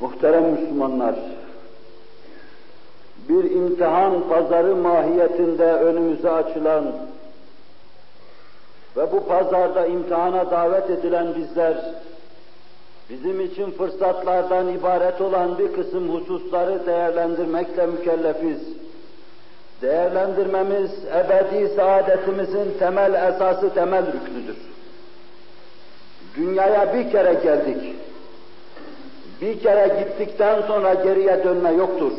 Muhterem Müslümanlar, bir imtihan pazarı mahiyetinde önümüze açılan ve bu pazarda imtihana davet edilen bizler, bizim için fırsatlardan ibaret olan bir kısım hususları değerlendirmekle mükellefiz. Değerlendirmemiz ebedi saadetimizin temel esası, temel rüknüdür. Dünyaya bir kere geldik. Bir kere gittikten sonra geriye dönme yoktur.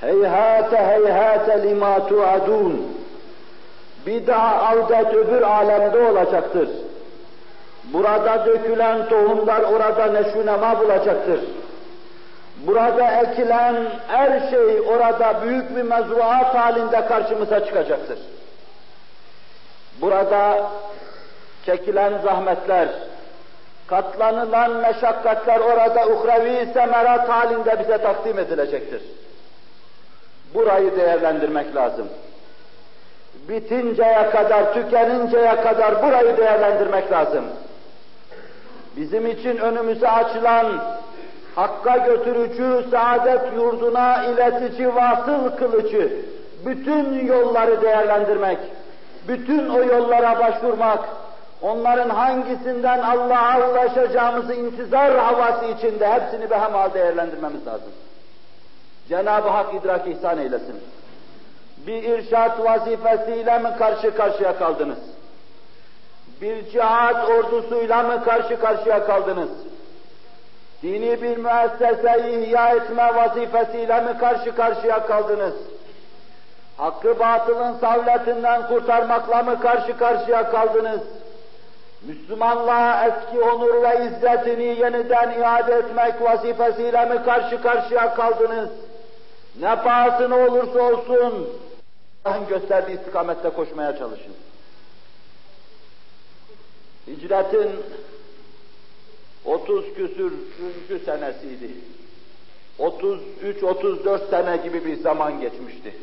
Heyhate heyhate lima tuadun. Bir daha avdet öbür alemde olacaktır. Burada dökülen tohumlar orada neşünema bulacaktır. Burada ekilen her şey orada büyük bir mezruat halinde karşımıza çıkacaktır. Burada çekilen zahmetler, katlanılan meşakkatler orada uhrevi semerat halinde bize takdim edilecektir. Burayı değerlendirmek lazım. Bitinceye kadar, tükeninceye kadar burayı değerlendirmek lazım. Bizim için önümüze açılan Hakka götürücü, saadet yurduna iletici, vasıl kılıcı, bütün yolları değerlendirmek, bütün o yollara başvurmak, onların hangisinden Allah'a ulaşacağımızı intizar havası içinde hepsini behemal değerlendirmemiz lazım. Cenab-ı Hak idrak ihsan eylesin. Bir irşat vazifesiyle mi karşı karşıya kaldınız? Bir cihat ordusuyla mı karşı karşıya kaldınız? Dini bir müesseseyi ihya etme vazifesiyle mi karşı karşıya kaldınız? Hakkı batılın savletinden kurtarmakla mı karşı karşıya kaldınız? Müslümanlığa eski onur ve izzetini yeniden iade etmek vazifesiyle mi karşı karşıya kaldınız? Ne pahasına olursa olsun Allah'ın gösterdiği istikamette koşmaya çalışın. Hicretin 30 küsürüncü senesiydi. 33-34 sene gibi bir zaman geçmişti.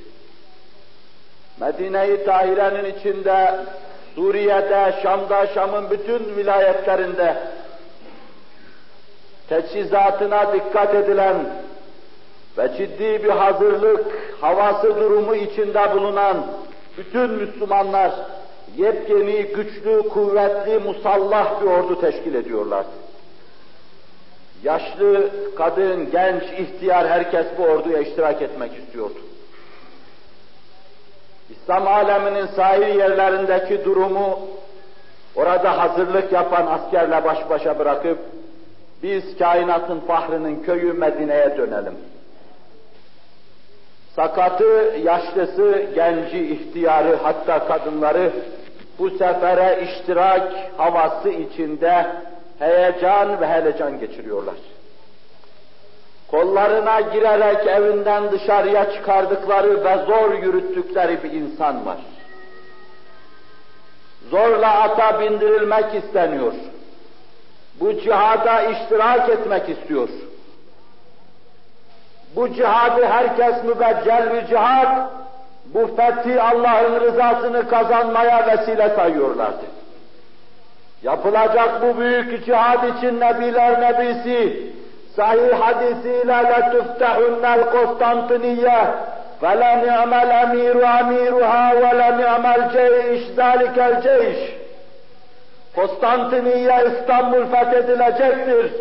Medine-i Tahire'nin içinde, Suriye'de, Şam'da, Şam'ın bütün vilayetlerinde teçhizatına dikkat edilen ve ciddi bir hazırlık havası durumu içinde bulunan bütün Müslümanlar yepyeni, güçlü, kuvvetli, musallah bir ordu teşkil ediyorlardı. Yaşlı, kadın, genç, ihtiyar herkes bu orduya iştirak etmek istiyordu. İslam aleminin sahil yerlerindeki durumu orada hazırlık yapan askerle baş başa bırakıp biz kainatın fahrının köyü Medine'ye dönelim. Sakatı, yaşlısı, genci, ihtiyarı hatta kadınları bu sefere iştirak havası içinde heyecan ve helecan geçiriyorlar. Kollarına girerek evinden dışarıya çıkardıkları ve zor yürüttükleri bir insan var. Zorla ata bindirilmek isteniyor. Bu cihada iştirak etmek istiyor. Bu cihadı herkes mübeccel bir cihad, bu fethi Allah'ın rızasını kazanmaya vesile sayıyorlardı. Yapılacak bu büyük cihad için Nebiler Nebisi, sahih hadisiyle لَتُفْتَحُنَّ الْقُسْطَنْطِنِيَّةِ وَلَنِعْمَ الْاَمِيرُ اَمِيرُهَا وَلَنِعْمَ الْجَيْشِ ذَٰلِكَ الْجَيْشِ Konstantiniye İstanbul fethedilecektir.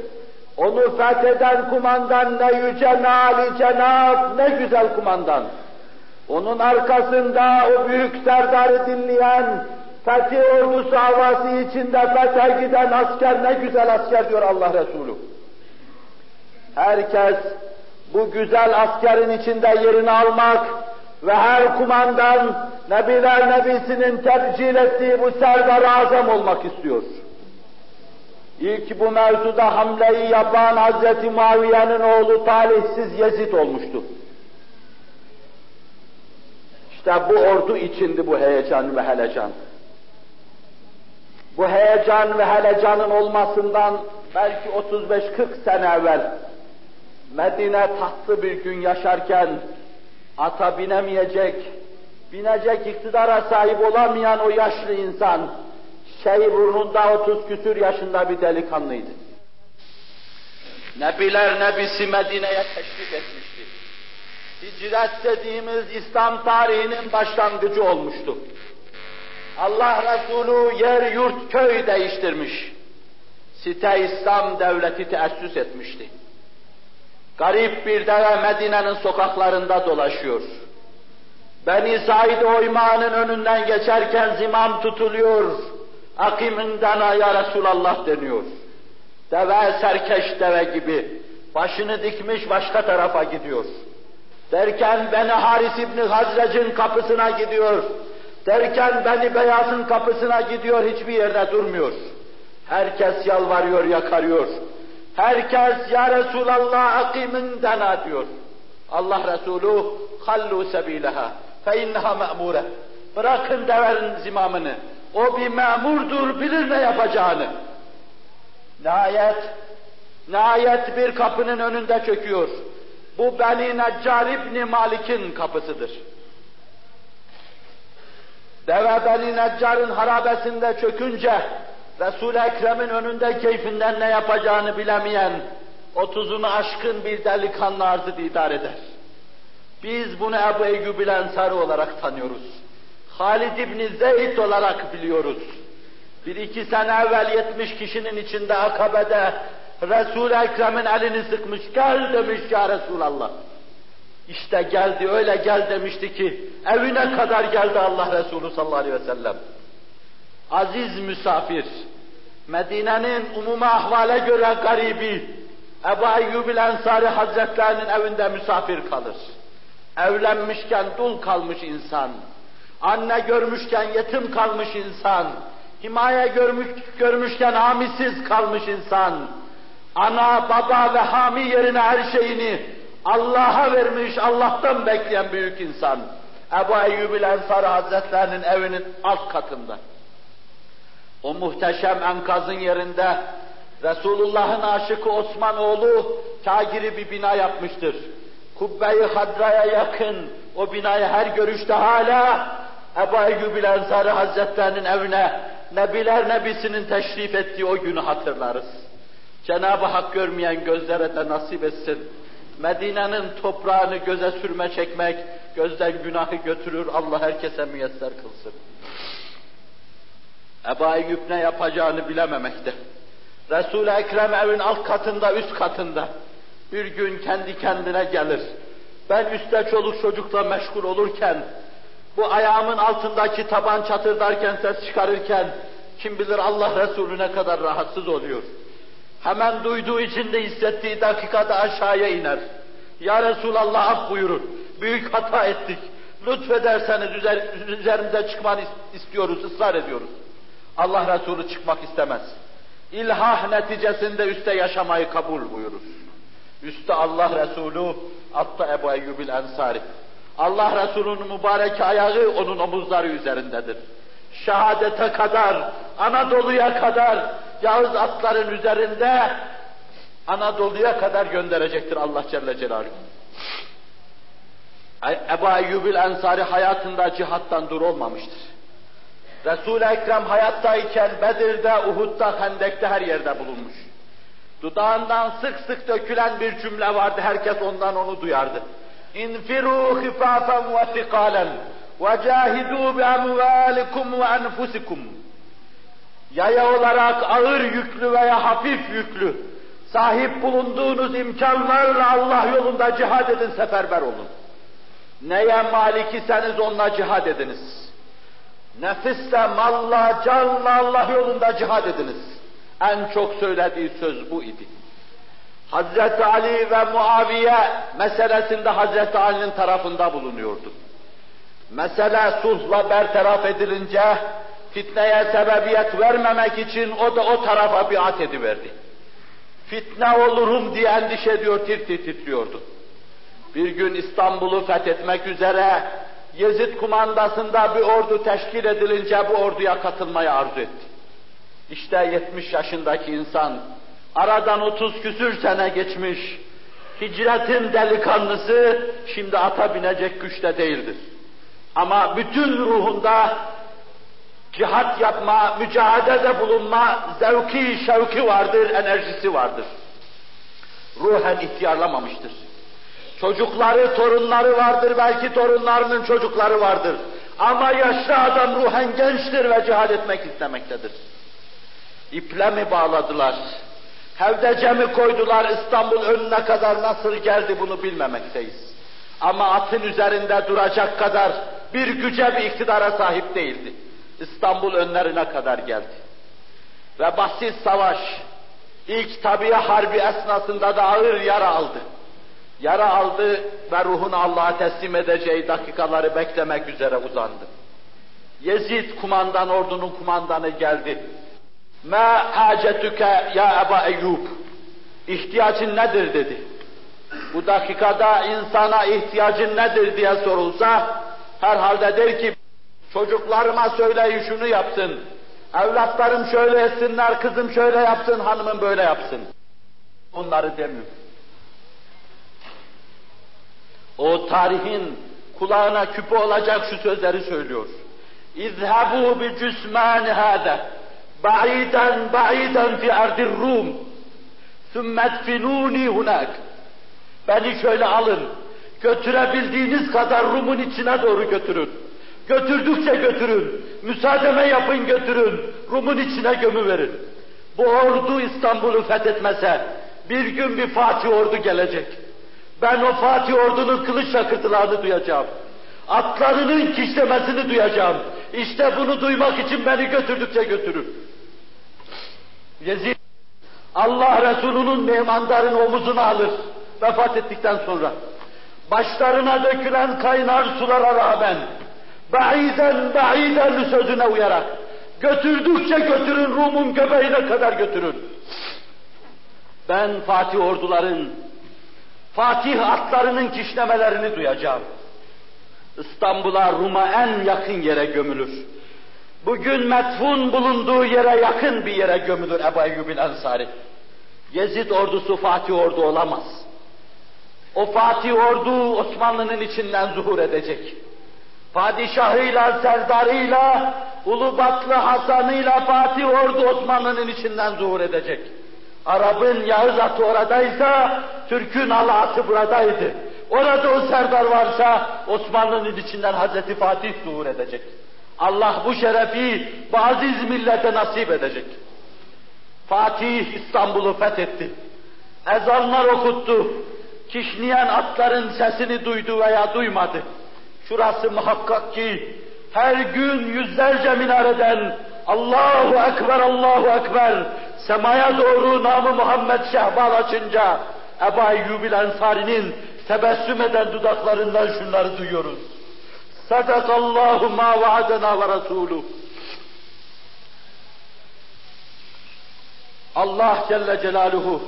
Onu fetheden kumandan ne yüce ne âli cenab, ne güzel kumandan. Onun arkasında o büyük serdarı dinleyen, fethi ordusu havası içinde fethe giden asker ne güzel asker diyor Allah Resulü. Herkes bu güzel askerin içinde yerini almak ve her kumandan Nebiler Nebisi'nin tebcil ettiği bu serdar azam olmak istiyor. İlk bu mevzuda hamleyi yapan Hazreti Muaviye'nin oğlu talihsiz Yezid olmuştu. İşte bu ordu içindi bu heyecan ve helecan. Bu heyecan ve helecanın olmasından belki 35-40 sene evvel Medine tatlı bir gün yaşarken ata binemeyecek, binecek iktidara sahip olamayan o yaşlı insan, şey burnunda 30 küsür yaşında bir delikanlıydı. Nebiler Nebisi Medine'ye teşrif etmişti. Hicret dediğimiz İslam tarihinin başlangıcı olmuştu. Allah Resulü yer yurt köy değiştirmiş. Site İslam devleti teessüs etmişti. Garip bir deve Medine'nin sokaklarında dolaşıyor. Beni Said Oyma'nın önünden geçerken zimam tutuluyor. Akiminden ya Resulallah deniyor. Deve serkeş deve gibi. Başını dikmiş başka tarafa gidiyor. Derken Beni Haris İbni Hazrec'in kapısına gidiyor. Derken Beni Beyaz'ın kapısına gidiyor, hiçbir yerde durmuyor. Herkes yalvarıyor, yakarıyor. Herkes ya Resulallah akimin dena diyor. Allah Resulü hallu sebileha fe inneha me'mure. Bırakın deverin zimamını. O bir memurdur, bilir ne yapacağını. Nihayet, nihayet bir kapının önünde çöküyor. Bu Beni Neccar İbni Malik'in kapısıdır. Deve Beni Neccar'ın harabesinde çökünce, Resul-i Ekrem'in önünde keyfinden ne yapacağını bilemeyen, otuzunu aşkın bir delikanlı arzı didar eder. Biz bunu Ebu Eyyub ile olarak tanıyoruz. Halid İbni Zeyd olarak biliyoruz. Bir iki sene evvel yetmiş kişinin içinde akabede Resul-i Ekrem'in elini sıkmış, gel demiş ya Resulallah. İşte geldi, öyle gel demişti ki, evine kadar geldi Allah Resulü sallallahu aleyhi ve sellem. Aziz misafir, Medine'nin umuma ahvale göre garibi, Ebu Eyyub Ensari Hazretlerinin evinde misafir kalır. Evlenmişken dul kalmış insan, anne görmüşken yetim kalmış insan, himaye görmüş, görmüşken hamisiz kalmış insan, ana, baba ve hami yerine her şeyini Allah'a vermiş, Allah'tan bekleyen büyük insan. Ebu Eyyub Ensari Hazretlerinin evinin alt katında. O muhteşem enkazın yerinde Resulullah'ın aşıkı Osmanoğlu kagiri bir bina yapmıştır. Kubbe-i Hadra'ya yakın o binayı her görüşte hala Ebu Eyyub Ensari Hazretlerinin evine Nebiler Nebisi'nin teşrif ettiği o günü hatırlarız. Cenab-ı Hak görmeyen gözlere de nasip etsin. Medine'nin toprağını göze sürme çekmek, gözden günahı götürür, Allah herkese müyesser kılsın. Ebu Eyyub ne yapacağını bilememekte. Resul-i Ekrem evin alt katında, üst katında. Bir gün kendi kendine gelir. Ben üstte çoluk çocukla meşgul olurken, bu ayağımın altındaki taban çatırdarken, ses çıkarırken, kim bilir Allah Resulü ne kadar rahatsız oluyor. Hemen duyduğu içinde hissettiği dakikada aşağıya iner. Ya Resulallah af buyurun. Büyük hata ettik. Lütfederseniz üzer, üzerimize çıkmanı istiyoruz, ısrar ediyoruz. Allah Resulü çıkmak istemez. İlhah neticesinde üstte yaşamayı kabul buyurur. Üstte Allah Resulü, altta Ebu Eyyubil Ensari. Allah Resulü'nün mübarek ayağı onun omuzları üzerindedir. Şehadete kadar, Anadolu'ya kadar, Yağız atların üzerinde Anadolu'ya kadar gönderecektir Allah Celle Celaluhu. Ebu Eyyubil Ensari hayatında cihattan dur olmamıştır. Resul-i Ekrem hayattayken Bedir'de, Uhud'da, Hendek'te her yerde bulunmuş. Dudağından sık sık dökülen bir cümle vardı, herkes ondan onu duyardı. İnfiru hifafen ve sikalen ve cahidu bi amvalikum ve enfusikum. Yaya olarak ağır yüklü veya hafif yüklü, sahip bulunduğunuz imkanlarla Allah yolunda cihad edin, seferber olun. Neye malik iseniz onunla cihad ediniz. Nefisle, malla, canla Allah yolunda cihad ediniz. En çok söylediği söz bu idi. Hazreti Ali ve Muaviye meselesinde Hazreti Ali'nin tarafında bulunuyordu. Mesele sulhla bertaraf edilince fitneye sebebiyet vermemek için o da o tarafa biat ediverdi. Fitne olurum diye endişe ediyor, tir tir titriyordu. Bir gün İstanbul'u fethetmek üzere Yezid kumandasında bir ordu teşkil edilince bu orduya katılmayı arzu etti. İşte 70 yaşındaki insan, aradan 30 küsür sene geçmiş, hicretin delikanlısı şimdi ata binecek güçte değildir. Ama bütün ruhunda cihat yapma, mücadelede bulunma zevki, şevki vardır, enerjisi vardır. ruhen ihtiyarlamamıştır. Çocukları, torunları vardır, belki torunlarının çocukları vardır. Ama yaşlı adam ruhen gençtir ve cihad etmek istemektedir. İple mi bağladılar? Hevdece mi koydular İstanbul önüne kadar nasıl geldi bunu bilmemekteyiz. Ama atın üzerinde duracak kadar bir güce bir iktidara sahip değildi. İstanbul önlerine kadar geldi. Ve basit savaş, ilk tabiye harbi esnasında da ağır yara aldı. Yara aldı ve ruhunu Allah'a teslim edeceği dakikaları beklemek üzere uzandı. Yezid kumandan, ordunun kumandanı geldi. Ma hacetüke ya Eba Eyyub. İhtiyacın nedir dedi. Bu dakikada insana ihtiyacın nedir diye sorulsa, herhalde der ki, çocuklarıma söyleyin şunu yapsın, evlatlarım şöyle etsinler, kızım şöyle yapsın, hanımım böyle yapsın. Bunları demiyor. O tarihin kulağına küpe olacak şu sözleri söylüyor. İzhabu bi cüsman hâde ba'iden ba'iden fi ardir Rum sümmedfinuni hunak Beni şöyle alın, götürebildiğiniz kadar Rum'un içine doğru götürün. Götürdükçe götürün, müsaademe yapın götürün, Rum'un içine gömü verin. Bu ordu İstanbul'u fethetmese, bir gün bir Fatih ordu gelecek. Ben o Fatih ordunun kılıç şakırtılarını duyacağım. Atlarının kişlemesini duyacağım. İşte bunu duymak için beni götürdükçe götürün. Yezid, Allah Resulü'nün mehmandarın omuzuna alır vefat ettikten sonra. Başlarına dökülen kaynar sulara rağmen, ba'iden ba'iden sözüne uyarak, götürdükçe götürün Rum'un göbeğine kadar götürün. Ben Fatih orduların, Fatih atlarının kişnemelerini duyacağım. İstanbul'a, Rum'a en yakın yere gömülür. Bugün metfun bulunduğu yere yakın bir yere gömülür Ebu Eyyub'in Ensari. Yezid ordusu Fatih ordu olamaz. O Fatih ordu Osmanlı'nın içinden zuhur edecek. Padişahıyla, serdarıyla, Ulubatlı Hasan'ıyla Fatih ordu Osmanlı'nın içinden zuhur edecek. Arap'ın Yağız atı oradaysa, Türk'ün ala atı buradaydı. Orada o serdar varsa Osmanlı'nın içinden Hazreti Fatih zuhur edecek. Allah bu şerefi bu aziz millete nasip edecek. Fatih İstanbul'u fethetti. Ezanlar okuttu. Kişniyen atların sesini duydu veya duymadı. Şurası muhakkak ki her gün yüzlerce minareden Allahu Ekber, Allahu Ekber semaya doğru namı Muhammed şehbal açınca Ebu Eyyubil Ensari'nin tebessüm eden dudaklarından şunları duyuyoruz. Sadakallahu ma vaadena ve Resulü. Allah Celle Celaluhu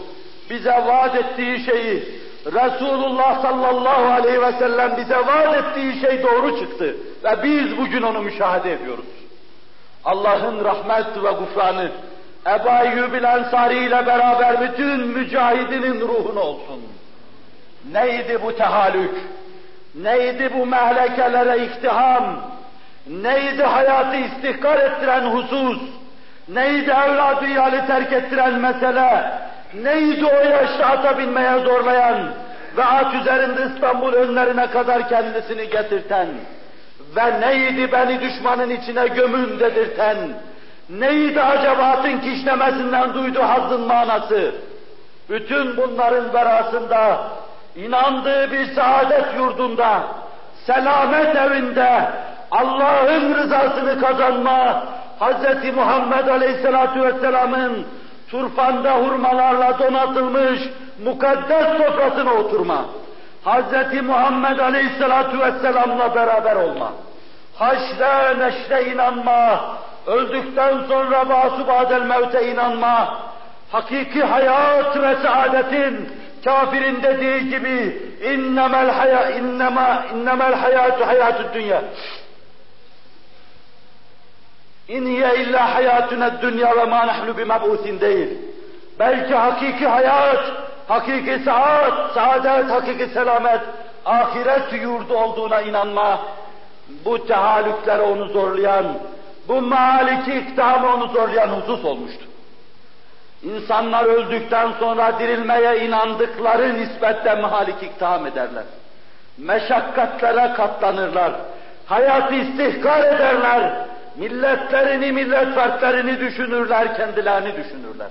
bize vaat ettiği şeyi Resulullah sallallahu aleyhi ve sellem bize vaat ettiği şey doğru çıktı. Ve biz bugün onu müşahede ediyoruz. Allah'ın rahmet ve gufranı Ebu Eyyubil Ensari ile beraber bütün mücahidinin ruhuna olsun. Neydi bu tehalük? Neydi bu mehlekelere iktiham? Neydi hayatı istihkar ettiren husus? Neydi evladı iyali terk ettiren mesele? Neydi o yaşta ata binmeye zorlayan ve at üzerinde İstanbul önlerine kadar kendisini getirten ve neydi beni düşmanın içine gömün dedirten, neydi acaba atın kişnemesinden duyduğu hazzın manası? Bütün bunların verasında, inandığı bir saadet yurdunda, selamet evinde, Allah'ın rızasını kazanma, Hz. Muhammed Aleyhisselatü Vesselam'ın turfanda hurmalarla donatılmış mukaddes sofrasına oturma. Hz. Muhammed Aleyhisselatü Vesselam'la beraber olma. Haşre neşre inanma. Öldükten sonra basu badel mevte inanma. Hakiki hayat ve saadetin kafirin dediği gibi innemel haya innema innemel hayatu hayatü dünya İn hiye illa hayatuna dünya ve ma nahnu bimeb'usin değil. Belki hakiki hayat, hakiki saat, saadet, hakiki selamet, ahiret yurdu olduğuna inanma, bu tehallüklere onu zorlayan, bu maliki iktihamı onu zorlayan husus olmuştu. İnsanlar öldükten sonra dirilmeye inandıkları nispetle mehalik iktiham ederler. Meşakkatlere katlanırlar. Hayatı istihkar ederler. Milletlerini, millet fertlerini düşünürler, kendilerini düşünürler.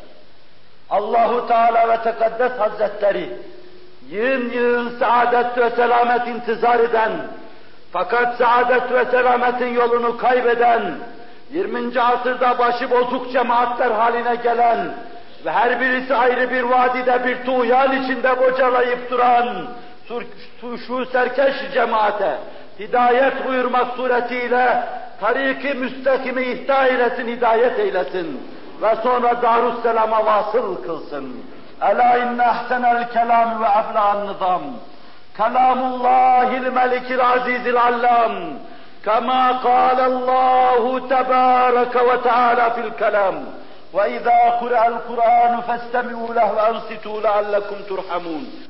Allahu Teala ve Tekaddes Hazretleri yığın yığın saadet ve selamet intizar eden, fakat saadet ve selametin yolunu kaybeden, 20. asırda başı bozuk cemaatler haline gelen ve her birisi ayrı bir vadide bir tuğyan içinde bocalayıp duran şu serkeş cemaate hidayet buyurmak suretiyle tariki müstakimi ihda eylesin, hidayet eylesin ve sonra Darusselam'a vasıl kılsın. Ela inne ahsenel kelam ve ebla'n nizam. Kelamullahil melikil azizil allam. كما قال الله تبارك وتعالى في الكلام وإذا قرأ القرآن فاستمعوا له وأنصتوا لعلكم ترحمون.